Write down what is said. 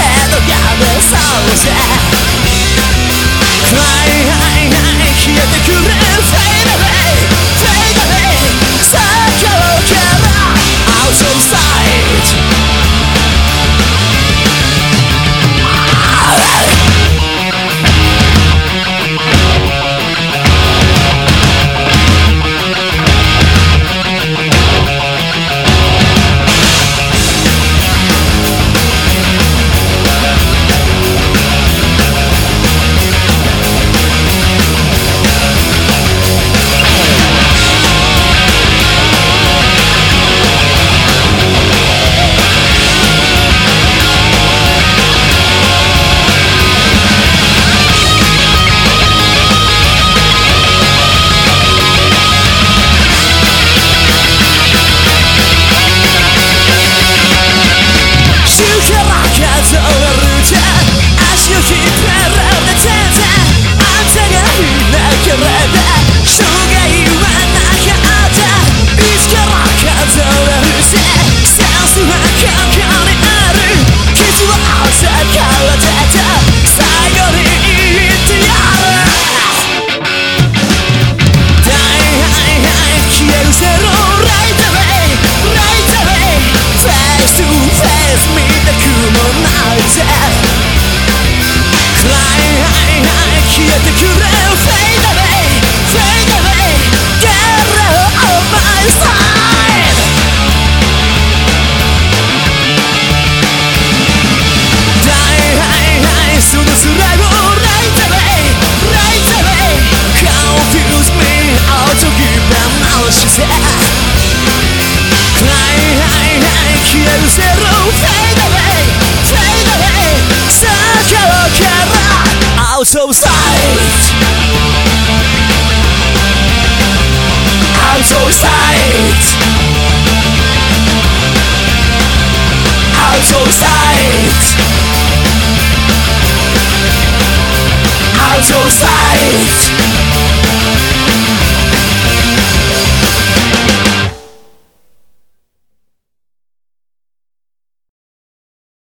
head of the soldier.